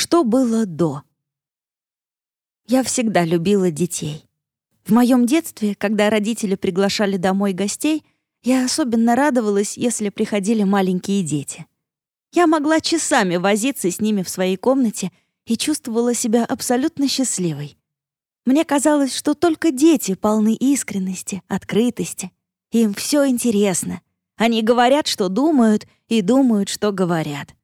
Что было до? Я всегда любила детей. В моем детстве, когда родители приглашали домой гостей, я особенно радовалась, если приходили маленькие дети. Я могла часами возиться с ними в своей комнате и чувствовала себя абсолютно счастливой. Мне казалось, что только дети полны искренности, открытости. Им все интересно. Они говорят, что думают, и думают, что говорят.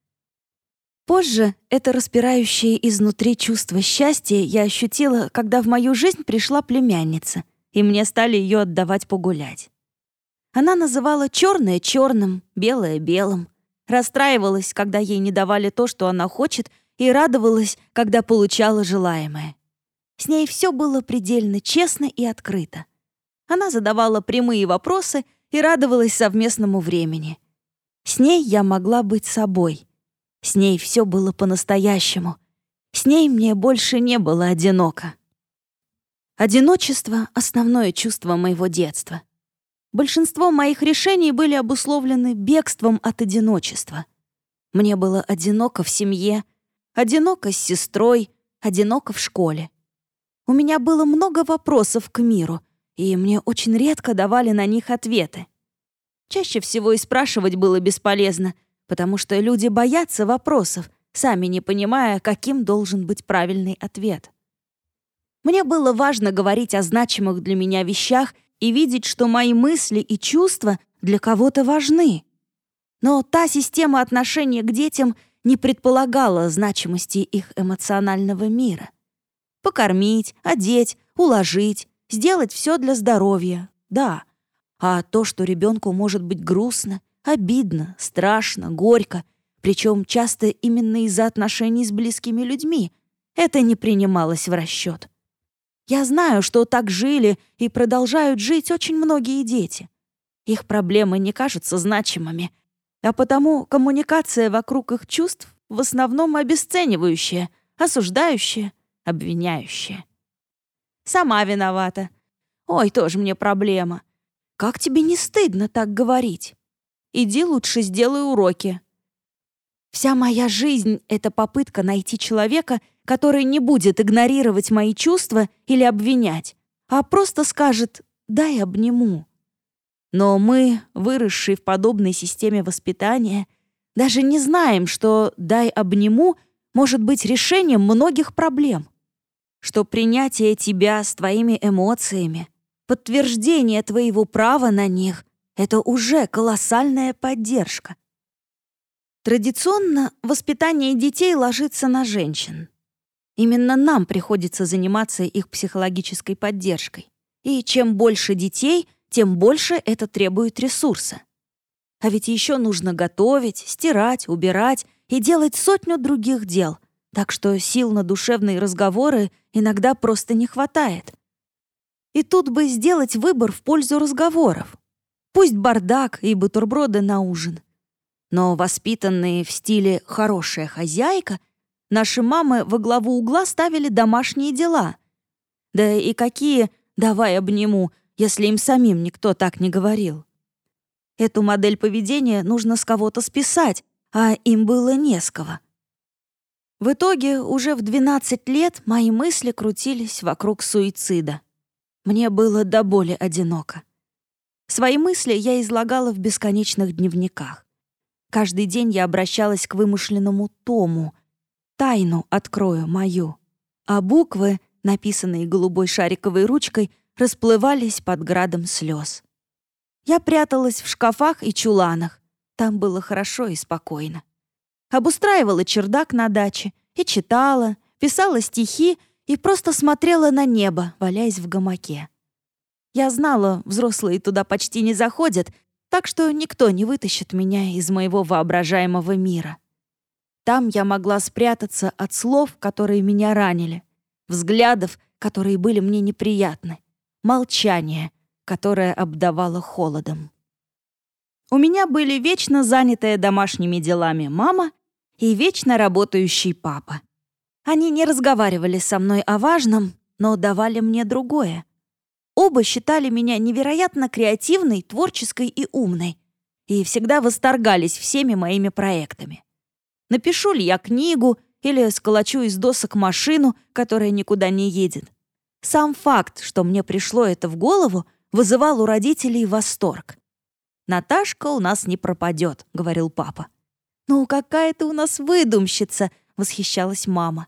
Позже это распирающее изнутри чувство счастья я ощутила, когда в мою жизнь пришла племянница, и мне стали ее отдавать погулять. Она называла черное черным, белое белым, расстраивалась, когда ей не давали то, что она хочет, и радовалась, когда получала желаемое. С ней все было предельно честно и открыто. Она задавала прямые вопросы и радовалась совместному времени. С ней я могла быть собой — с ней все было по-настоящему. С ней мне больше не было одиноко. Одиночество — основное чувство моего детства. Большинство моих решений были обусловлены бегством от одиночества. Мне было одиноко в семье, одиноко с сестрой, одиноко в школе. У меня было много вопросов к миру, и мне очень редко давали на них ответы. Чаще всего и спрашивать было бесполезно, потому что люди боятся вопросов, сами не понимая, каким должен быть правильный ответ. Мне было важно говорить о значимых для меня вещах и видеть, что мои мысли и чувства для кого-то важны. Но та система отношения к детям не предполагала значимости их эмоционального мира. Покормить, одеть, уложить, сделать все для здоровья, да. А то, что ребенку может быть грустно, Обидно, страшно, горько, причем часто именно из-за отношений с близкими людьми. Это не принималось в расчет. Я знаю, что так жили и продолжают жить очень многие дети. Их проблемы не кажутся значимыми, а потому коммуникация вокруг их чувств в основном обесценивающая, осуждающая, обвиняющая. Сама виновата. Ой, тоже мне проблема. Как тебе не стыдно так говорить? Иди лучше сделай уроки. Вся моя жизнь — это попытка найти человека, который не будет игнорировать мои чувства или обвинять, а просто скажет «дай обниму». Но мы, выросшие в подобной системе воспитания, даже не знаем, что «дай обниму» может быть решением многих проблем, что принятие тебя с твоими эмоциями, подтверждение твоего права на них — это уже колоссальная поддержка. Традиционно воспитание детей ложится на женщин. Именно нам приходится заниматься их психологической поддержкой. И чем больше детей, тем больше это требует ресурса. А ведь еще нужно готовить, стирать, убирать и делать сотню других дел, так что сил на душевные разговоры иногда просто не хватает. И тут бы сделать выбор в пользу разговоров, Пусть бардак и бутерброды на ужин. Но воспитанные в стиле «хорошая хозяйка», наши мамы во главу угла ставили домашние дела. Да и какие «давай обниму», если им самим никто так не говорил. Эту модель поведения нужно с кого-то списать, а им было не с кого. В итоге уже в 12 лет мои мысли крутились вокруг суицида. Мне было до боли одиноко. Свои мысли я излагала в бесконечных дневниках. Каждый день я обращалась к вымышленному тому. Тайну открою мою. А буквы, написанные голубой шариковой ручкой, расплывались под градом слез. Я пряталась в шкафах и чуланах. Там было хорошо и спокойно. Обустраивала чердак на даче и читала, писала стихи и просто смотрела на небо, валяясь в гамаке. Я знала, взрослые туда почти не заходят, так что никто не вытащит меня из моего воображаемого мира. Там я могла спрятаться от слов, которые меня ранили, взглядов, которые были мне неприятны, молчания, которое обдавало холодом. У меня были вечно занятые домашними делами мама и вечно работающий папа. Они не разговаривали со мной о важном, но давали мне другое — Оба считали меня невероятно креативной, творческой и умной. И всегда восторгались всеми моими проектами. Напишу ли я книгу или сколочу из досок машину, которая никуда не едет. Сам факт, что мне пришло это в голову, вызывал у родителей восторг. «Наташка у нас не пропадет», — говорил папа. «Ну, какая ты у нас выдумщица!» — восхищалась мама.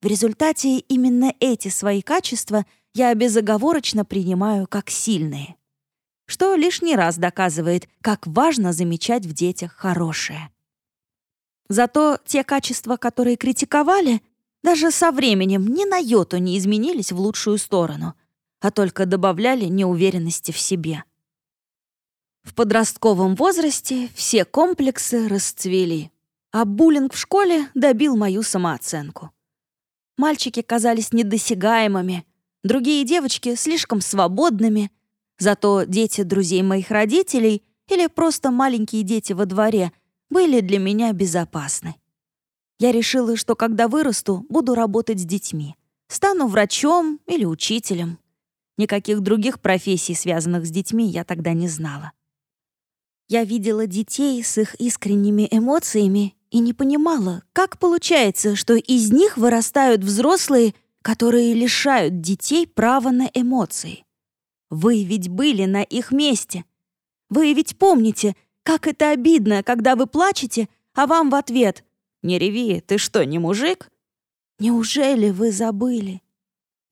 В результате именно эти свои качества я безоговорочно принимаю как сильные, что лишний раз доказывает, как важно замечать в детях хорошее. Зато те качества, которые критиковали, даже со временем ни на йоту не изменились в лучшую сторону, а только добавляли неуверенности в себе. В подростковом возрасте все комплексы расцвели, а буллинг в школе добил мою самооценку. Мальчики казались недосягаемыми, другие девочки слишком свободными, зато дети друзей моих родителей или просто маленькие дети во дворе были для меня безопасны. Я решила, что когда вырасту, буду работать с детьми. Стану врачом или учителем. Никаких других профессий, связанных с детьми, я тогда не знала. Я видела детей с их искренними эмоциями и не понимала, как получается, что из них вырастают взрослые, которые лишают детей права на эмоции. Вы ведь были на их месте. Вы ведь помните, как это обидно, когда вы плачете, а вам в ответ «Не реви, ты что, не мужик?» Неужели вы забыли?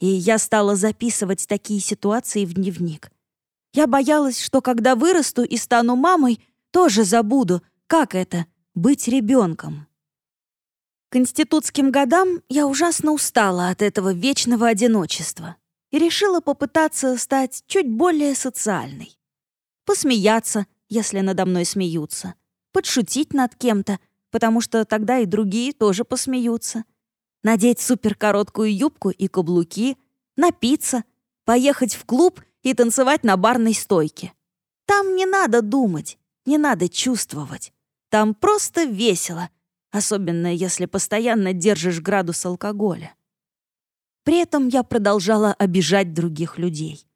И я стала записывать такие ситуации в дневник. Я боялась, что когда вырасту и стану мамой, тоже забуду, как это — быть ребенком. К институтским годам я ужасно устала от этого вечного одиночества и решила попытаться стать чуть более социальной. Посмеяться, если надо мной смеются, подшутить над кем-то, потому что тогда и другие тоже посмеются, надеть суперкороткую юбку и каблуки, напиться, поехать в клуб и танцевать на барной стойке. Там не надо думать, не надо чувствовать. Там просто весело, особенно если постоянно держишь градус алкоголя. При этом я продолжала обижать других людей.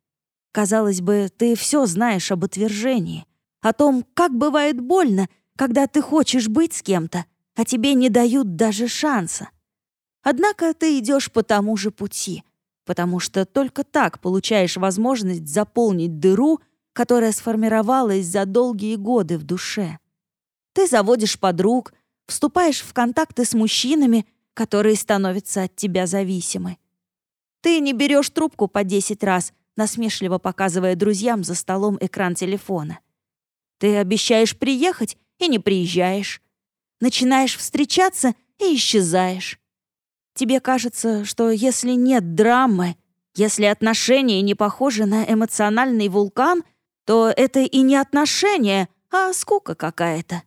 Казалось бы, ты все знаешь об отвержении, о том, как бывает больно, когда ты хочешь быть с кем-то, а тебе не дают даже шанса. Однако ты идешь по тому же пути — потому что только так получаешь возможность заполнить дыру, которая сформировалась за долгие годы в душе. Ты заводишь подруг, вступаешь в контакты с мужчинами, которые становятся от тебя зависимы. Ты не берешь трубку по 10 раз, насмешливо показывая друзьям за столом экран телефона. Ты обещаешь приехать и не приезжаешь. Начинаешь встречаться и исчезаешь. Тебе кажется, что если нет драмы, если отношения не похожи на эмоциональный вулкан, то это и не отношения, а скука какая-то.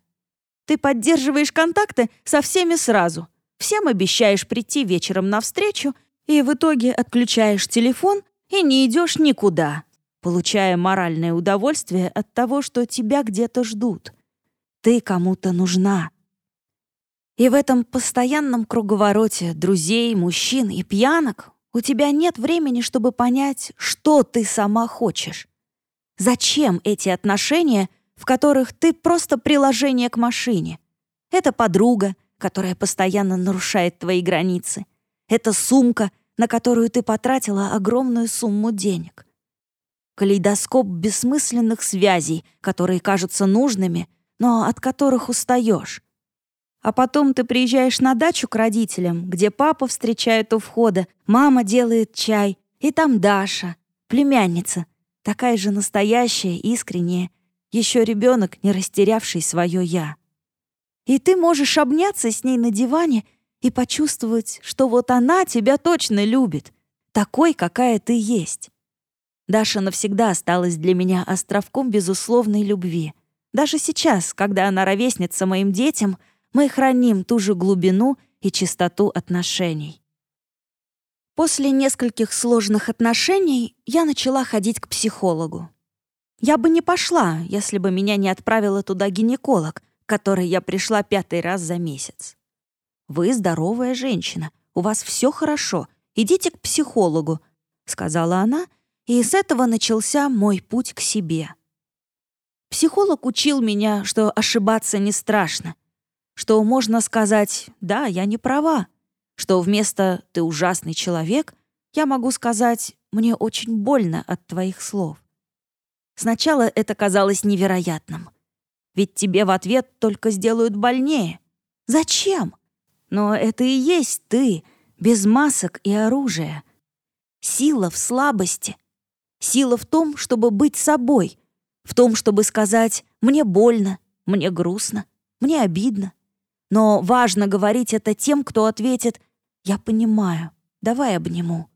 Ты поддерживаешь контакты со всеми сразу, всем обещаешь прийти вечером на встречу, и в итоге отключаешь телефон и не идешь никуда, получая моральное удовольствие от того, что тебя где-то ждут. Ты кому-то нужна. И в этом постоянном круговороте друзей, мужчин и пьянок у тебя нет времени, чтобы понять, что ты сама хочешь. Зачем эти отношения, в которых ты просто приложение к машине? Это подруга, которая постоянно нарушает твои границы. Это сумка, на которую ты потратила огромную сумму денег. Калейдоскоп бессмысленных связей, которые кажутся нужными, но от которых устаешь. А потом ты приезжаешь на дачу к родителям, где папа встречает у входа, мама делает чай, и там Даша, племянница, такая же настоящая, искренняя, еще ребенок, не растерявший свое «я». И ты можешь обняться с ней на диване и почувствовать, что вот она тебя точно любит, такой, какая ты есть. Даша навсегда осталась для меня островком безусловной любви. Даже сейчас, когда она ровесница моим детям — мы храним ту же глубину и чистоту отношений. После нескольких сложных отношений я начала ходить к психологу. Я бы не пошла, если бы меня не отправила туда гинеколог, к которой я пришла пятый раз за месяц. «Вы здоровая женщина, у вас все хорошо, идите к психологу», — сказала она, и с этого начался мой путь к себе. Психолог учил меня, что ошибаться не страшно, что можно сказать «да, я не права», что вместо «ты ужасный человек» я могу сказать «мне очень больно от твоих слов». Сначала это казалось невероятным. Ведь тебе в ответ только сделают больнее. Зачем? Но это и есть ты, без масок и оружия. Сила в слабости. Сила в том, чтобы быть собой. В том, чтобы сказать «мне больно», «мне грустно», «мне обидно». Но важно говорить это тем, кто ответит «я понимаю, давай обниму».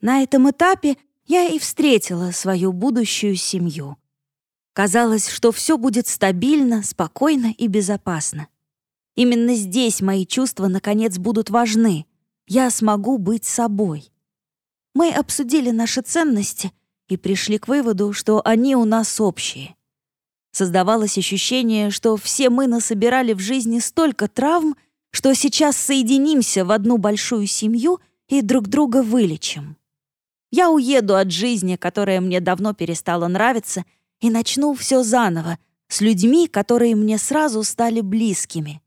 На этом этапе я и встретила свою будущую семью. Казалось, что все будет стабильно, спокойно и безопасно. Именно здесь мои чувства, наконец, будут важны. Я смогу быть собой. Мы обсудили наши ценности и пришли к выводу, что они у нас общие. Создавалось ощущение, что все мы насобирали в жизни столько травм, что сейчас соединимся в одну большую семью и друг друга вылечим. Я уеду от жизни, которая мне давно перестала нравиться, и начну все заново, с людьми, которые мне сразу стали близкими.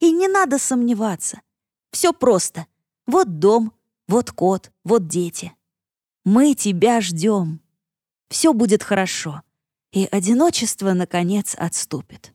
И не надо сомневаться. Все просто. Вот дом, вот кот, вот дети. Мы тебя ждем. Все будет хорошо. И одиночество, наконец, отступит.